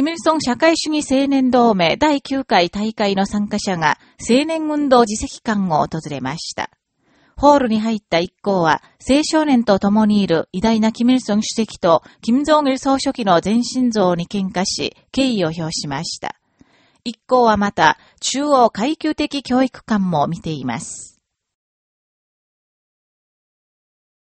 キムルソン社会主義青年同盟第9回大会の参加者が青年運動自責館を訪れました。ホールに入った一行は、青少年と共にいる偉大なキムルソン主席とキム・ジョン・ル総書記の全身像に喧嘩し、敬意を表しました。一行はまた、中央階級的教育館も見ています。